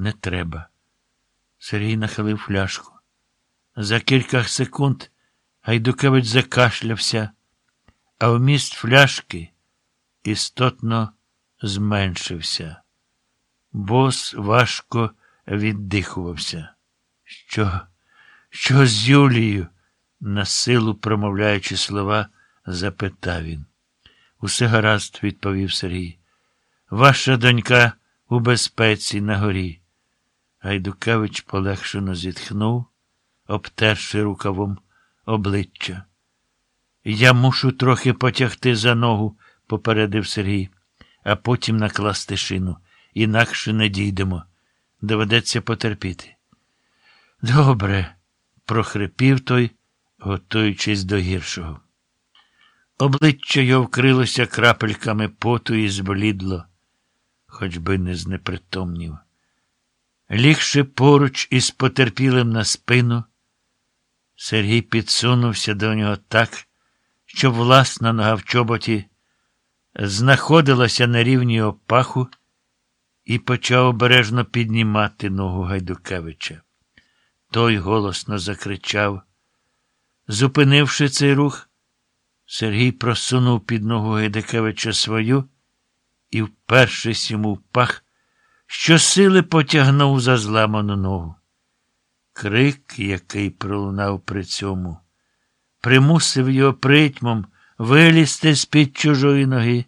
Не треба. Сергій нахилив фляжку. За кілька секунд Гайдукевич закашлявся, а вміст фляжки істотно зменшився. Бос важко віддихувався. Що? Що з Юлією? на силу промовляючи слова, запитав він. Усе гаразд, відповів Сергій. Ваша донька у безпеці на горі. Гайдукевич полегшено зітхнув, обтерши рукавом обличчя. Я мушу трохи потягти за ногу, попередив Сергій, а потім накласти шину. Інакше не дійдемо. Доведеться потерпіти. Добре, прохрипів той, готуючись до гіршого. Обличчя його вкрилося крапельками поту і зблідло, хоч би не знепритомнів. Лігши поруч із потерпілим на спину, Сергій підсунувся до нього так, що власна нога в чоботі знаходилася на рівні опаху і почав обережно піднімати ногу Гайдукевича. Той голосно закричав. Зупинивши цей рух, Сергій просунув під ногу Гайдукевича свою і, впершись йому в пах, щосили потягнув за зламану ногу. Крик, який пролунав при цьому, примусив його притьмом вилізти з-під чужої ноги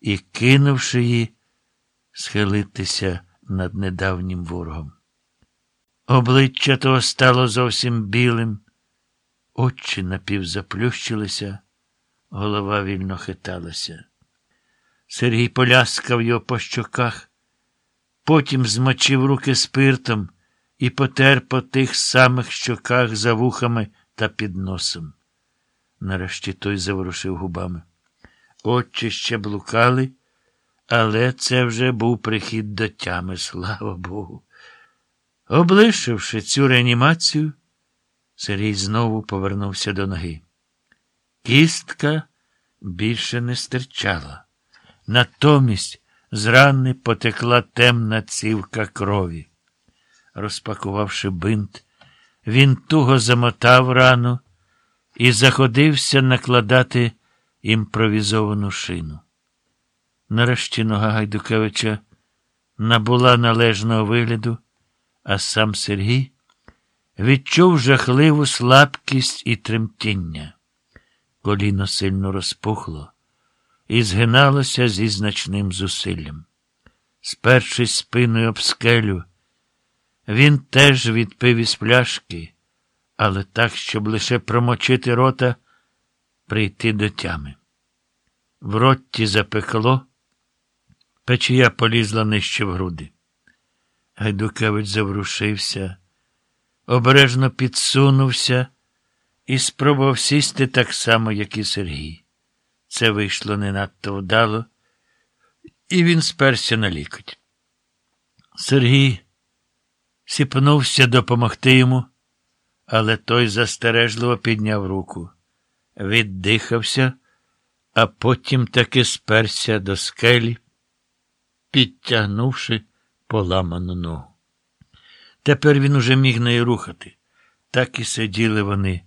і, кинувши її, схилитися над недавнім ворогом. Обличчя того стало зовсім білим, очі напівзаплющилися, голова вільно хиталася. Сергій поляскав його по щоках, потім змочив руки спиртом і потер по тих самих щоках за вухами та під носом. Нарешті той заворушив губами. Очі ще блукали, але це вже був прихід до тями, слава Богу. Облишивши цю реанімацію, Сергій знову повернувся до ноги. Кістка більше не стирчала. Натомість з рани потекла темна цівка крові. Розпакувавши бинт, він туго замотав рану і заходився накладати імпровізовану шину. Нарешті нога Гайдукевича набула належного вигляду, а сам Сергій відчув жахливу слабкість і тремтіння. Коліно сильно розпухло і згиналося зі значним зусиллям. Спершись спиною об скелю, він теж відпив із пляшки, але так, щоб лише промочити рота, прийти до тями. В ротті запекло, печія полізла нижче в груди. Гайдукевич заврушився, обережно підсунувся і спробував сісти так само, як і Сергій. Це вийшло не надто вдало, і він сперся на лікоть. Сергій сіпнувся допомогти йому, але той застережливо підняв руку, віддихався, а потім таки сперся до скелі, підтягнувши поламану ногу. Тепер він уже міг нею рухати. Так і сиділи вони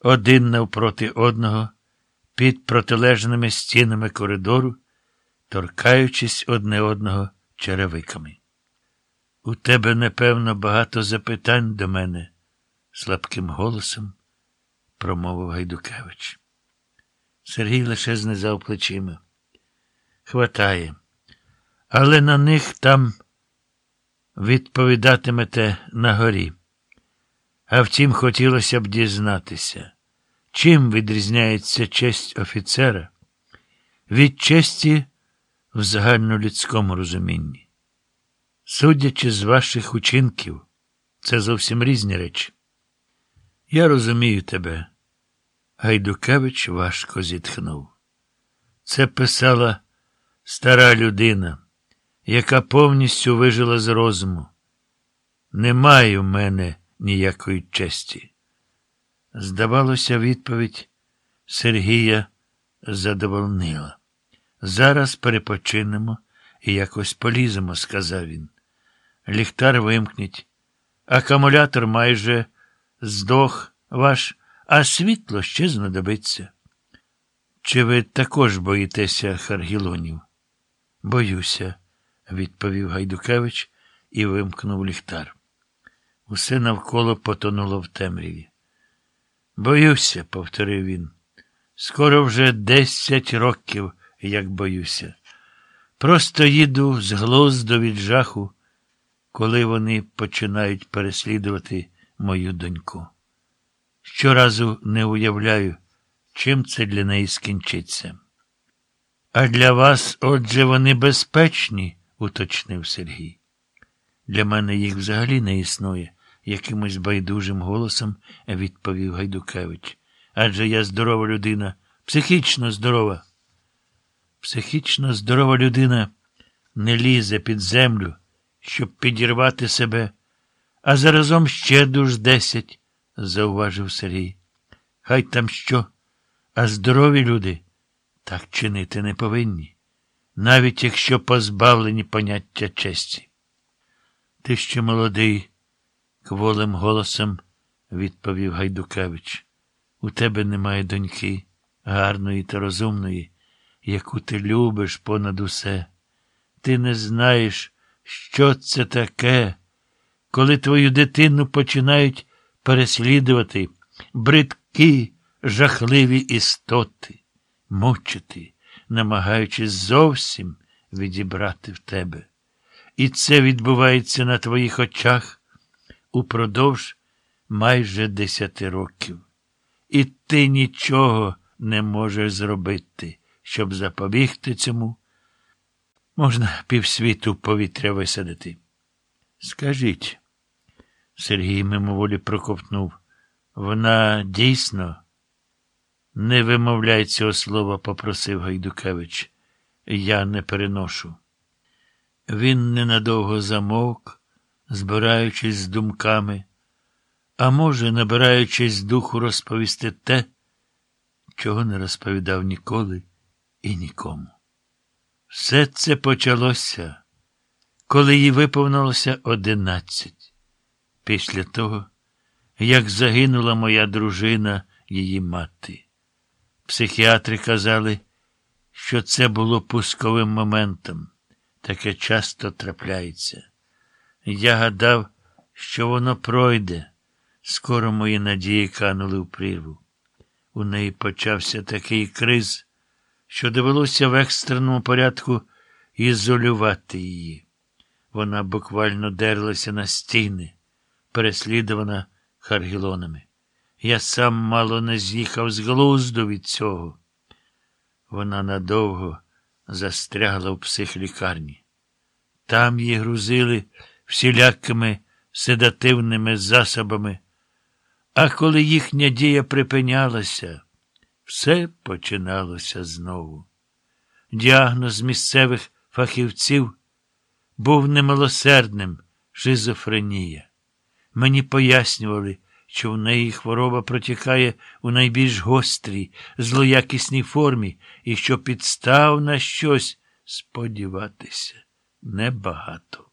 один навпроти одного під протилежними стінами коридору, торкаючись одне одного черевиками. У тебе, напевно, багато запитань до мене, слабким голосом промовив Гайдукевич. Сергій лише знизав плечима. Хватає, але на них там відповідатимете на горі. А втім, хотілося б дізнатися, чим відрізняється честь офіцера від честі в загальнолюдському розумінні. Судячи з ваших учинків, це зовсім різні речі. Я розумію тебе. Гайдукевич важко зітхнув. Це писала стара людина, яка повністю вижила з розуму. Немає в мене ніякої честі. Здавалося, відповідь Сергія задовольнила. Зараз перепочинемо і якось поліземо, сказав він. Ліхтар вимкніть. Акумулятор майже здох ваш, а світло ще знадобиться. Чи ви також боїтеся Харгілонів? Боюся, відповів Гайдукевич і вимкнув ліхтар. Усе навколо потонуло в темряві. Боюся, повторив він. Скоро вже десять років, як боюся. Просто їду з глузду від жаху, коли вони починають переслідувати мою доньку. Щоразу не уявляю, чим це для неї скінчиться. А для вас, отже, вони безпечні, уточнив Сергій. Для мене їх взагалі не існує, якимось байдужим голосом відповів Гайдукевич. Адже я здорова людина, психічно здорова. Психічно здорова людина не лізе під землю, щоб підірвати себе, а заразом ще душ десять, зауважив Сергій. Хай там що, а здорові люди так чинити не повинні, навіть якщо позбавлені поняття честі. Ти ще молодий, кволим голосом відповів Гайдукевич. У тебе немає доньки, гарної та розумної, яку ти любиш понад усе. Ти не знаєш, що це таке, коли твою дитину починають переслідувати бридкі, жахливі істоти, мучити, намагаючись зовсім відібрати в тебе. І це відбувається на твоїх очах упродовж майже десяти років. І ти нічого не можеш зробити, щоб запобігти цьому. Можна півсвіту повітря висадити. Скажіть, Сергій мимоволі проковтнув, вона дійсно не вимовляй цього слова, попросив Гайдукевич. Я не переношу. Він ненадовго замовк, збираючись з думками, а може, набираючись духу розповісти те, чого не розповідав ніколи і нікому. Все це почалося, коли їй виповнилося одинадцять. Після того, як загинула моя дружина, її мати. Психіатри казали, що це було пусковим моментом. Таке часто трапляється. Я гадав, що воно пройде. Скоро мої надії канули в прірву. У неї почався такий криз, що довелося в екстреному порядку ізолювати її. Вона буквально дерлася на стіни, переслідувана харгілонами. Я сам мало не з'їхав з глузду від цього. Вона надовго застрягла в психлікарні. Там її грузили всілякими седативними засобами. А коли їхня дія припинялася, все починалося знову. Діагноз місцевих фахівців був немилосердним шизофренія. Мені пояснювали, що в неї хвороба протікає у найбільш гострій, злоякісній формі, і що підстав на щось сподіватися небагато.